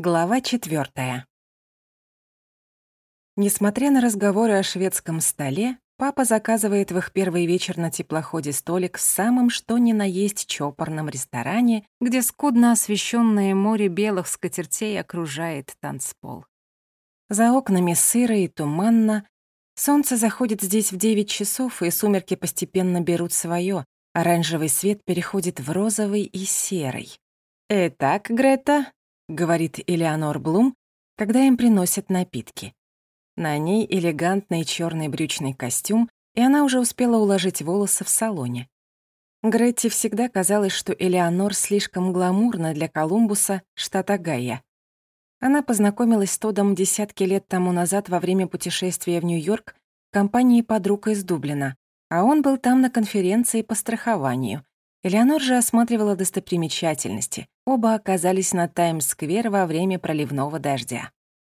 Глава четвертая. Несмотря на разговоры о шведском столе, папа заказывает в их первый вечер на теплоходе столик в самом что ни на есть чопорном ресторане, где скудно освещенное море белых скатертей окружает танцпол. За окнами сыро и туманно, солнце заходит здесь в 9 часов, и сумерки постепенно берут свое, оранжевый свет переходит в розовый и серый. «Итак, Грета, — говорит Элеонор Блум, когда им приносят напитки. На ней элегантный черный брючный костюм, и она уже успела уложить волосы в салоне. Гретти всегда казалось, что Элеонор слишком гламурна для Колумбуса, штата Гайя. Она познакомилась с Тодом десятки лет тому назад во время путешествия в Нью-Йорк в компании подруг из Дублина, а он был там на конференции по страхованию. Элеонор же осматривала достопримечательности. Оба оказались на Таймс-сквер во время проливного дождя.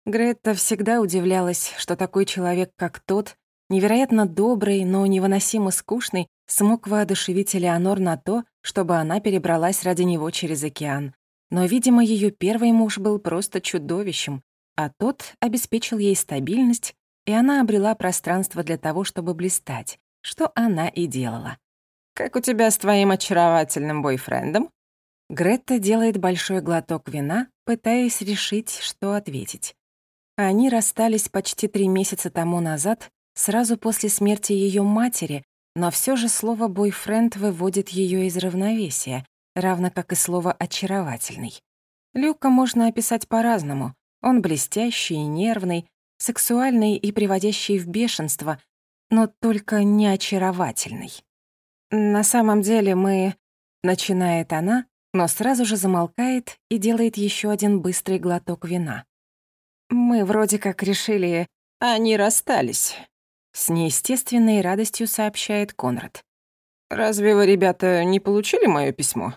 Гретта всегда удивлялась, что такой человек, как тот, невероятно добрый, но невыносимо скучный, смог воодушевить Элеонор на то, чтобы она перебралась ради него через океан. Но, видимо, ее первый муж был просто чудовищем, а тот обеспечил ей стабильность, и она обрела пространство для того, чтобы блистать, что она и делала. «Как у тебя с твоим очаровательным бойфрендом?» Гретта делает большой глоток вина, пытаясь решить, что ответить. Они расстались почти три месяца тому назад, сразу после смерти ее матери, но все же слово «бойфренд» выводит ее из равновесия, равно как и слово «очаровательный». Люка можно описать по-разному. Он блестящий и нервный, сексуальный и приводящий в бешенство, но только не очаровательный. «На самом деле мы...» — начинает она, но сразу же замолкает и делает еще один быстрый глоток вина. «Мы вроде как решили... Они расстались», — с неестественной радостью сообщает Конрад. «Разве вы, ребята, не получили моё письмо?»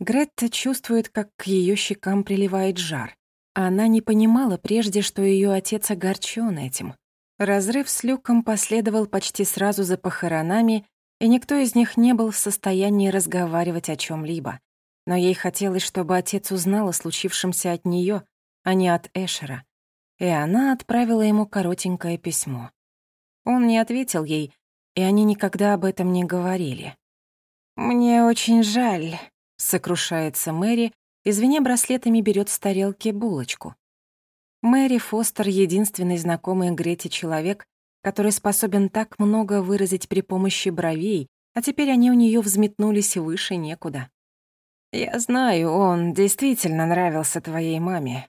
Гретта чувствует, как к её щекам приливает жар. Она не понимала прежде, что её отец огорчён этим. Разрыв с Люком последовал почти сразу за похоронами, и никто из них не был в состоянии разговаривать о чем либо Но ей хотелось, чтобы отец узнал о случившемся от нее, а не от Эшера. И она отправила ему коротенькое письмо. Он не ответил ей, и они никогда об этом не говорили. «Мне очень жаль», — сокрушается Мэри, извиня браслетами берет с тарелки булочку. Мэри Фостер — единственный знакомый Грете человек, который способен так много выразить при помощи бровей, а теперь они у нее взметнулись выше некуда. «Я знаю, он действительно нравился твоей маме».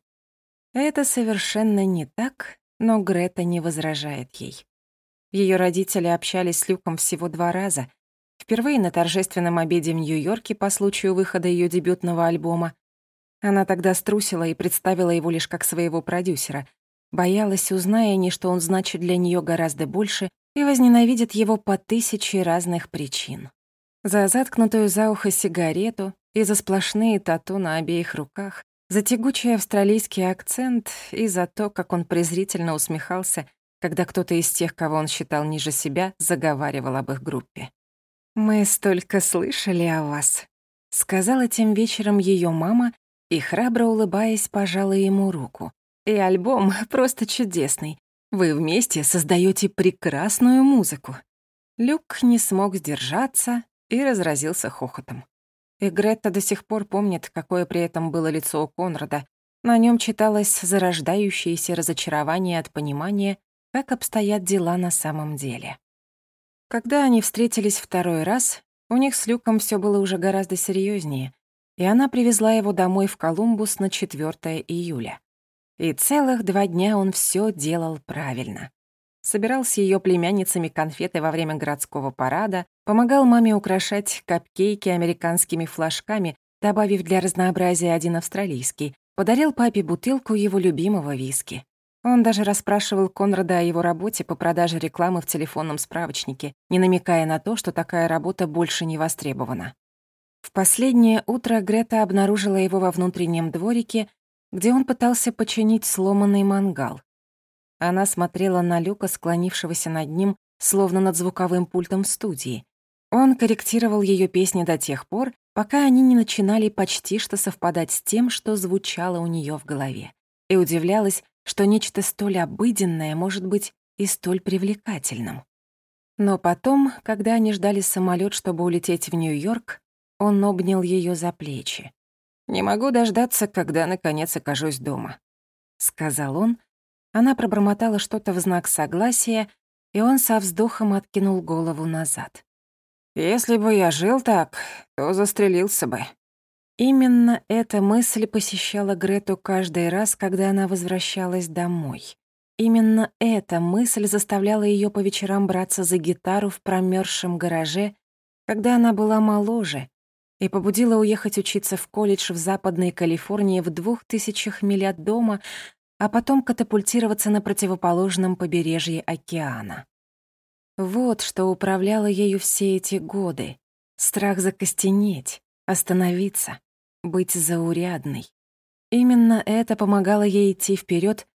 Это совершенно не так, но Грета не возражает ей. Ее родители общались с Люком всего два раза. Впервые на торжественном обеде в Нью-Йорке по случаю выхода ее дебютного альбома. Она тогда струсила и представила его лишь как своего продюсера, Боялась, узная они, что он значит для нее гораздо больше, и возненавидит его по тысяче разных причин. За заткнутую за ухо сигарету и за сплошные тату на обеих руках, за тягучий австралийский акцент и за то, как он презрительно усмехался, когда кто-то из тех, кого он считал ниже себя, заговаривал об их группе. «Мы столько слышали о вас», — сказала тем вечером ее мама и, храбро улыбаясь, пожала ему руку. И альбом просто чудесный. Вы вместе создаете прекрасную музыку». Люк не смог сдержаться и разразился хохотом. И Гретта до сих пор помнит, какое при этом было лицо у Конрада. На нем читалось зарождающееся разочарование от понимания, как обстоят дела на самом деле. Когда они встретились второй раз, у них с Люком все было уже гораздо серьезнее, и она привезла его домой в Колумбус на 4 июля. И целых два дня он все делал правильно. Собирал с ее племянницами конфеты во время городского парада, помогал маме украшать капкейки американскими флажками, добавив для разнообразия один австралийский, подарил папе бутылку его любимого виски. Он даже расспрашивал Конрада о его работе по продаже рекламы в телефонном справочнике, не намекая на то, что такая работа больше не востребована. В последнее утро Грета обнаружила его во внутреннем дворике где он пытался починить сломанный мангал. Она смотрела на Люка, склонившегося над ним, словно над звуковым пультом студии. Он корректировал ее песни до тех пор, пока они не начинали почти что совпадать с тем, что звучало у нее в голове. И удивлялась, что нечто столь обыденное может быть и столь привлекательным. Но потом, когда они ждали самолет, чтобы улететь в Нью-Йорк, он обнял ее за плечи. «Не могу дождаться, когда, наконец, окажусь дома», — сказал он. Она пробормотала что-то в знак согласия, и он со вздохом откинул голову назад. «Если бы я жил так, то застрелился бы». Именно эта мысль посещала Грету каждый раз, когда она возвращалась домой. Именно эта мысль заставляла ее по вечерам браться за гитару в промерзшем гараже, когда она была моложе, и побудила уехать учиться в колледж в Западной Калифорнии в двух тысячах миль от дома, а потом катапультироваться на противоположном побережье океана. Вот что управляло ею все эти годы. Страх закостенеть, остановиться, быть заурядной. Именно это помогало ей идти вперед,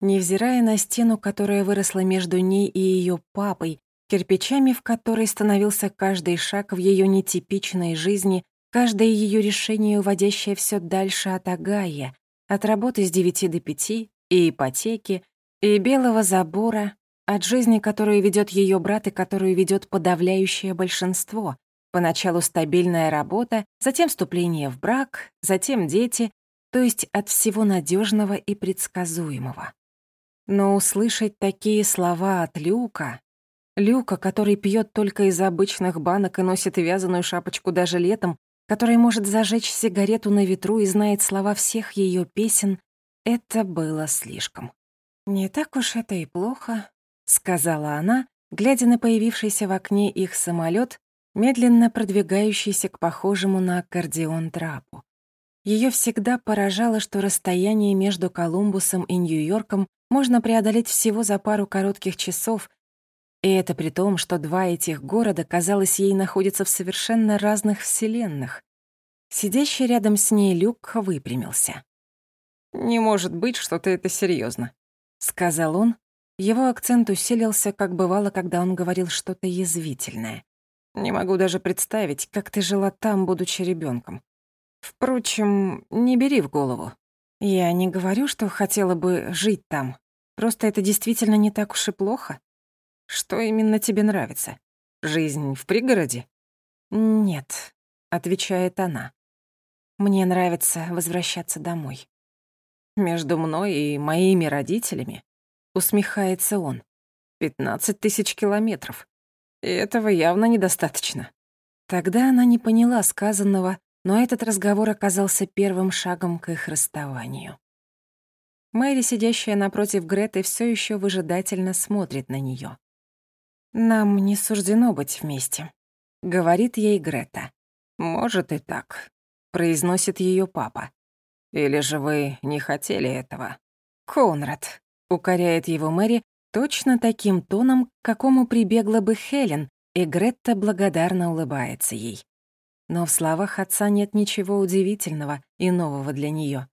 невзирая на стену, которая выросла между ней и ее папой, кирпичами в которой становился каждый шаг в ее нетипичной жизни, каждое ее решение, уводящее все дальше от Агая, от работы с девяти до пяти, и ипотеки, и белого забора, от жизни, которую ведет ее брат и которую ведет подавляющее большинство. Поначалу стабильная работа, затем вступление в брак, затем дети, то есть от всего надежного и предсказуемого. Но услышать такие слова от Люка, Люка, который пьет только из обычных банок и носит вязаную шапочку даже летом, который может зажечь сигарету на ветру и знает слова всех ее песен, это было слишком. «Не так уж это и плохо», — сказала она, глядя на появившийся в окне их самолет, медленно продвигающийся к похожему на аккордеон трапу. Ее всегда поражало, что расстояние между Колумбусом и Нью-Йорком можно преодолеть всего за пару коротких часов, и это при том, что два этих города, казалось, ей находятся в совершенно разных вселенных. Сидящий рядом с ней Люк выпрямился. «Не может быть, что ты это серьезно, сказал он. Его акцент усилился, как бывало, когда он говорил что-то язвительное. «Не могу даже представить, как ты жила там, будучи ребенком. Впрочем, не бери в голову. Я не говорю, что хотела бы жить там. Просто это действительно не так уж и плохо. Что именно тебе нравится? Жизнь в пригороде?» «Нет», — отвечает она. «Мне нравится возвращаться домой». Между мной и моими родителями, усмехается он, 15 тысяч километров. И этого явно недостаточно. Тогда она не поняла сказанного, но этот разговор оказался первым шагом к их расставанию. Мэри, сидящая напротив Греты, все еще выжидательно смотрит на нее. «Нам не суждено быть вместе», — говорит ей Грета. «Может и так», — произносит ее папа. Или же вы не хотели этого?» «Конрад», — укоряет его Мэри точно таким тоном, к какому прибегла бы Хелен, и Гретта благодарно улыбается ей. Но в словах отца нет ничего удивительного и нового для нее.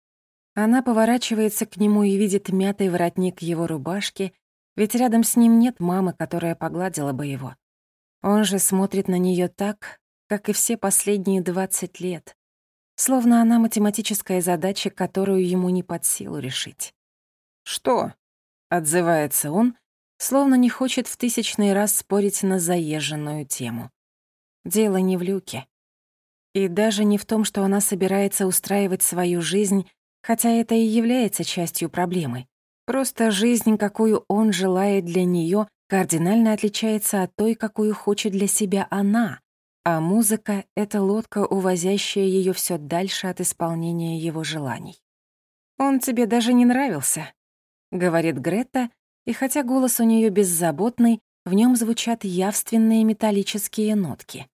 Она поворачивается к нему и видит мятый воротник его рубашки, ведь рядом с ним нет мамы, которая погладила бы его. Он же смотрит на нее так, как и все последние двадцать лет, Словно она математическая задача, которую ему не под силу решить. «Что?» — отзывается он, словно не хочет в тысячный раз спорить на заезженную тему. Дело не в Люке. И даже не в том, что она собирается устраивать свою жизнь, хотя это и является частью проблемы. Просто жизнь, какую он желает для нее, кардинально отличается от той, какую хочет для себя она, а музыка — это лодка, увозящая ее все дальше от исполнения его желаний. «Он тебе даже не нравился», — говорит Грета, и хотя голос у нее беззаботный, в нем звучат явственные металлические нотки.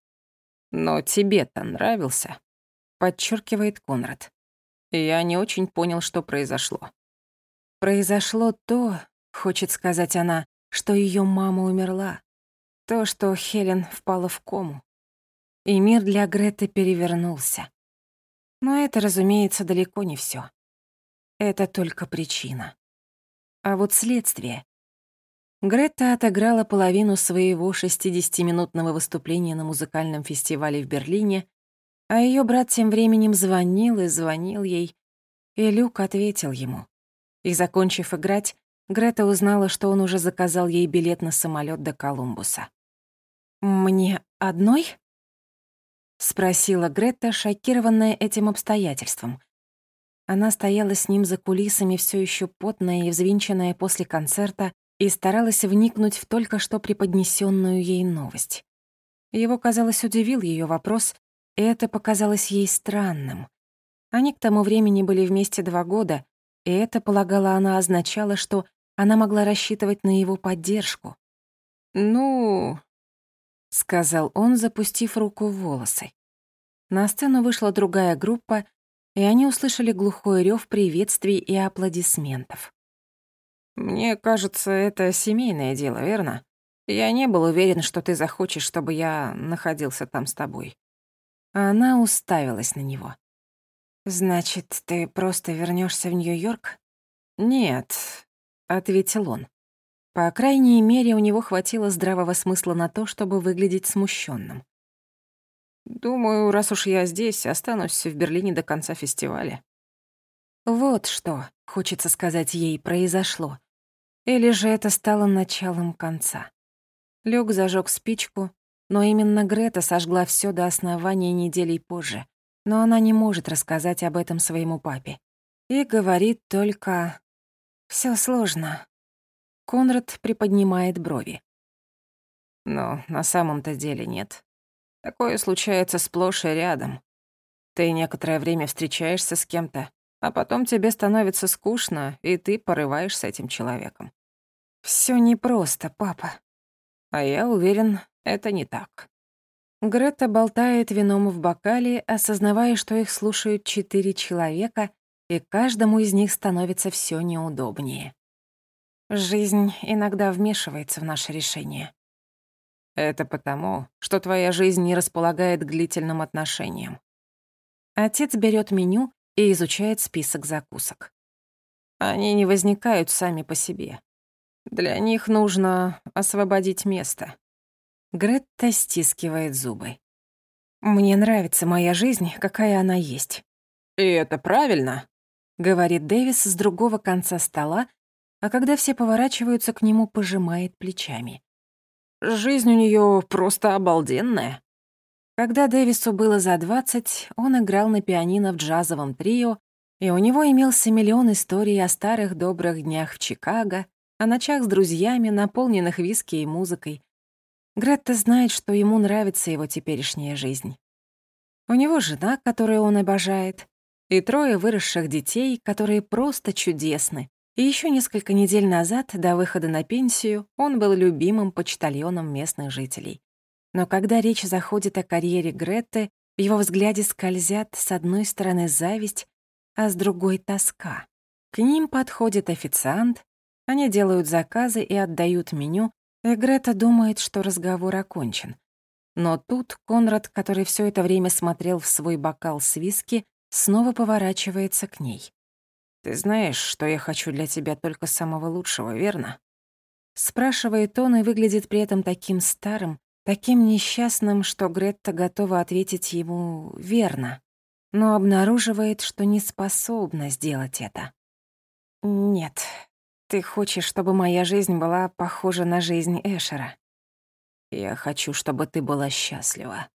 «Но тебе-то нравился», — подчеркивает Конрад. Я не очень понял, что произошло. Произошло то, хочет сказать она, что ее мама умерла. То, что Хелен впала в кому и мир для Греты перевернулся. Но это, разумеется, далеко не все. Это только причина. А вот следствие. Грета отыграла половину своего 60-минутного выступления на музыкальном фестивале в Берлине, а ее брат тем временем звонил и звонил ей, и Люк ответил ему. И, закончив играть, Грета узнала, что он уже заказал ей билет на самолет до Колумбуса. «Мне одной?» — спросила Грета, шокированная этим обстоятельством. Она стояла с ним за кулисами, все еще потная и взвинченная после концерта, и старалась вникнуть в только что преподнесенную ей новость. Его, казалось, удивил ее вопрос, и это показалось ей странным. Они к тому времени были вместе два года, и это, полагала она, означало, что она могла рассчитывать на его поддержку. «Ну, — сказал он, запустив руку в волосы. На сцену вышла другая группа, и они услышали глухой рев приветствий и аплодисментов. «Мне кажется, это семейное дело, верно? Я не был уверен, что ты захочешь, чтобы я находился там с тобой». Она уставилась на него. «Значит, ты просто вернешься в Нью-Йорк?» «Нет», — ответил он. По крайней мере, у него хватило здравого смысла на то, чтобы выглядеть смущенным. «Думаю, раз уж я здесь, останусь в Берлине до конца фестиваля». Вот что, хочется сказать ей, произошло. Или же это стало началом конца. Люк зажег спичку, но именно Грета сожгла все до основания неделей позже. Но она не может рассказать об этом своему папе. И говорит только... все сложно. Конрад приподнимает брови. Но на самом-то деле нет. Такое случается сплошь и рядом. Ты некоторое время встречаешься с кем-то, а потом тебе становится скучно, и ты порываешь с этим человеком. Всё непросто, папа. А я уверен, это не так. Грета болтает вином в бокале, осознавая, что их слушают четыре человека, и каждому из них становится всё неудобнее. Жизнь иногда вмешивается в наши решения. Это потому, что твоя жизнь не располагает к длительным отношениям. Отец берет меню и изучает список закусок. Они не возникают сами по себе. Для них нужно освободить место. Гретта стискивает зубы. «Мне нравится моя жизнь, какая она есть». «И это правильно», — говорит Дэвис с другого конца стола, а когда все поворачиваются к нему, пожимает плечами. «Жизнь у нее просто обалденная». Когда Дэвису было за двадцать, он играл на пианино в джазовом трио, и у него имелся миллион историй о старых добрых днях в Чикаго, о ночах с друзьями, наполненных виски и музыкой. Гретта знает, что ему нравится его теперешняя жизнь. У него жена, которую он обожает, и трое выросших детей, которые просто чудесны, и еще несколько недель назад, до выхода на пенсию, он был любимым почтальоном местных жителей. Но когда речь заходит о карьере Гретты, в его взгляде скользят с одной стороны зависть, а с другой — тоска. К ним подходит официант, они делают заказы и отдают меню, и Грета думает, что разговор окончен. Но тут Конрад, который все это время смотрел в свой бокал с виски, снова поворачивается к ней. «Ты знаешь, что я хочу для тебя только самого лучшего, верно?» Спрашивает он и выглядит при этом таким старым, таким несчастным, что Гретта готова ответить ему «верно», но обнаруживает, что не способна сделать это. «Нет, ты хочешь, чтобы моя жизнь была похожа на жизнь Эшера. Я хочу, чтобы ты была счастлива.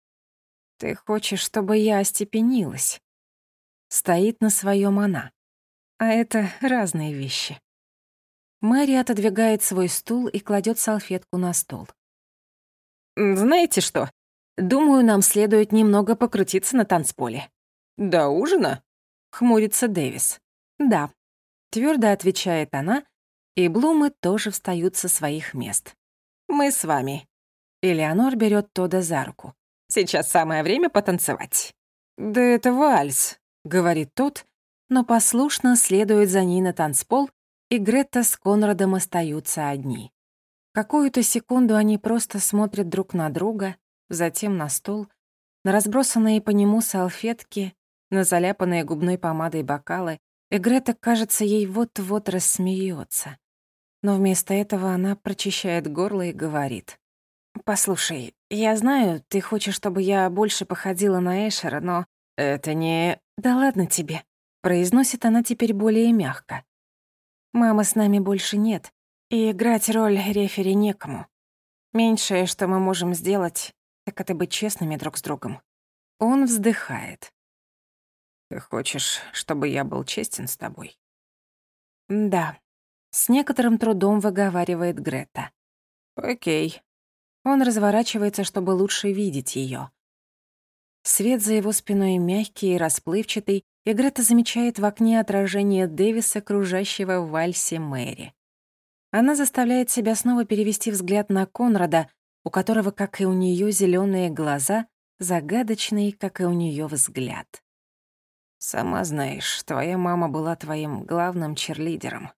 Ты хочешь, чтобы я остепенилась?» Стоит на своем она. А это разные вещи. Мэри отодвигает свой стул и кладет салфетку на стол. «Знаете что? Думаю, нам следует немного покрутиться на танцполе». «До ужина?» — хмурится Дэвис. «Да», — твердо отвечает она, и Блумы тоже встают со своих мест. «Мы с вами». Элеонор берет Тода за руку. «Сейчас самое время потанцевать». «Да это вальс», — говорит тот, но послушно следует за ней на танцпол, и Гретта с Конрадом остаются одни. Какую-то секунду они просто смотрят друг на друга, затем на стол, на разбросанные по нему салфетки, на заляпанные губной помадой бокалы, и Грета, кажется, ей вот-вот рассмеется. Но вместо этого она прочищает горло и говорит. «Послушай, я знаю, ты хочешь, чтобы я больше походила на Эшера, но это не... Да ладно тебе», — произносит она теперь более мягко. «Мамы с нами больше нет, и играть роль рефери некому. Меньшее, что мы можем сделать, так это быть честными друг с другом». Он вздыхает. «Ты хочешь, чтобы я был честен с тобой?» «Да», — с некоторым трудом выговаривает Грета. «Окей». Он разворачивается, чтобы лучше видеть ее. Свет за его спиной мягкий и расплывчатый, и Грета замечает в окне отражение Дэвиса, кружащего в вальсе Мэри. Она заставляет себя снова перевести взгляд на Конрада, у которого, как и у нее, зеленые глаза, загадочный, как и у нее взгляд. «Сама знаешь, твоя мама была твоим главным черлидером.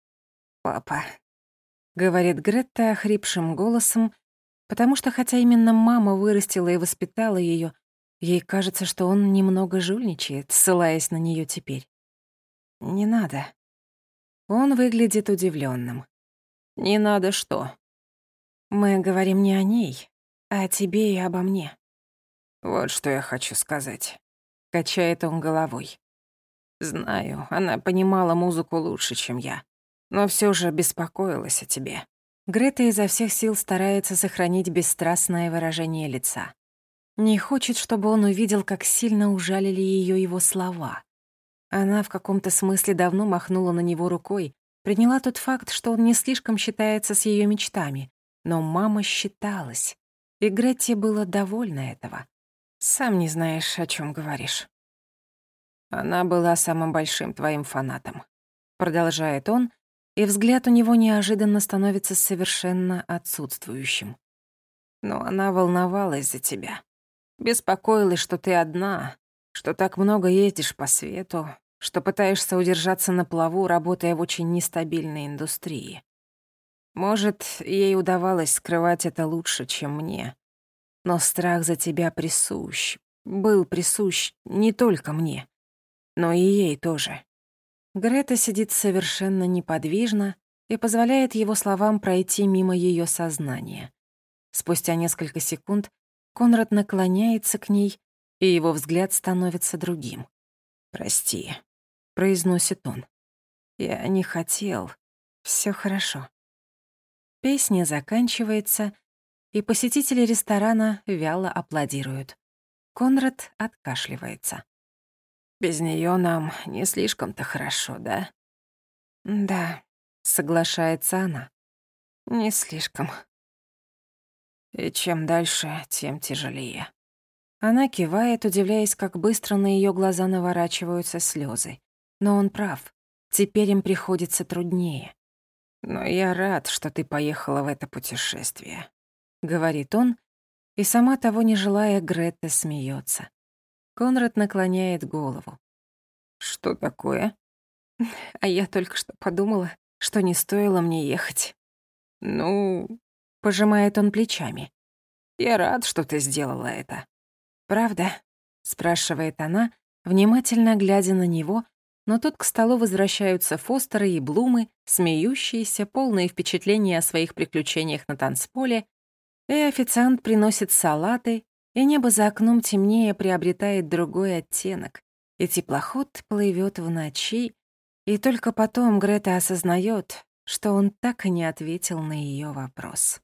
Папа», — говорит Гретта охрипшим голосом, потому что хотя именно мама вырастила и воспитала ее, Ей кажется, что он немного жульничает, ссылаясь на нее теперь. Не надо. Он выглядит удивленным. Не надо что? Мы говорим не о ней, а о тебе и обо мне. Вот что я хочу сказать. Качает он головой. Знаю, она понимала музыку лучше, чем я, но все же беспокоилась о тебе. Грета изо всех сил старается сохранить бесстрастное выражение лица. Не хочет, чтобы он увидел, как сильно ужалили ее его слова. Она в каком-то смысле давно махнула на него рукой, приняла тот факт, что он не слишком считается с ее мечтами. Но мама считалась, и Гретти было довольна этого. Сам не знаешь, о чем говоришь. Она была самым большим твоим фанатом. Продолжает он, и взгляд у него неожиданно становится совершенно отсутствующим. Но она волновалась за тебя. Беспокоилась, что ты одна, что так много ездишь по свету, что пытаешься удержаться на плаву, работая в очень нестабильной индустрии. Может, ей удавалось скрывать это лучше, чем мне. Но страх за тебя присущ, был присущ не только мне, но и ей тоже. Грета сидит совершенно неподвижно и позволяет его словам пройти мимо ее сознания. Спустя несколько секунд Конрад наклоняется к ней, и его взгляд становится другим. «Прости», — произносит он. «Я не хотел. Все хорошо». Песня заканчивается, и посетители ресторана вяло аплодируют. Конрад откашливается. «Без нее нам не слишком-то хорошо, да?» «Да», — соглашается она. «Не слишком». И чем дальше, тем тяжелее. Она кивает, удивляясь, как быстро на ее глаза наворачиваются слезы. Но он прав. Теперь им приходится труднее. «Но я рад, что ты поехала в это путешествие», — говорит он, и сама того не желая, Гретта смеется. Конрад наклоняет голову. «Что такое?» «А я только что подумала, что не стоило мне ехать». «Ну, Пожимает он плечами. «Я рад, что ты сделала это». «Правда?» — спрашивает она, внимательно глядя на него, но тут к столу возвращаются Фостеры и Блумы, смеющиеся, полные впечатления о своих приключениях на танцполе, и официант приносит салаты, и небо за окном темнее приобретает другой оттенок, и теплоход плывет в ночи, и только потом Грета осознает, что он так и не ответил на ее вопрос.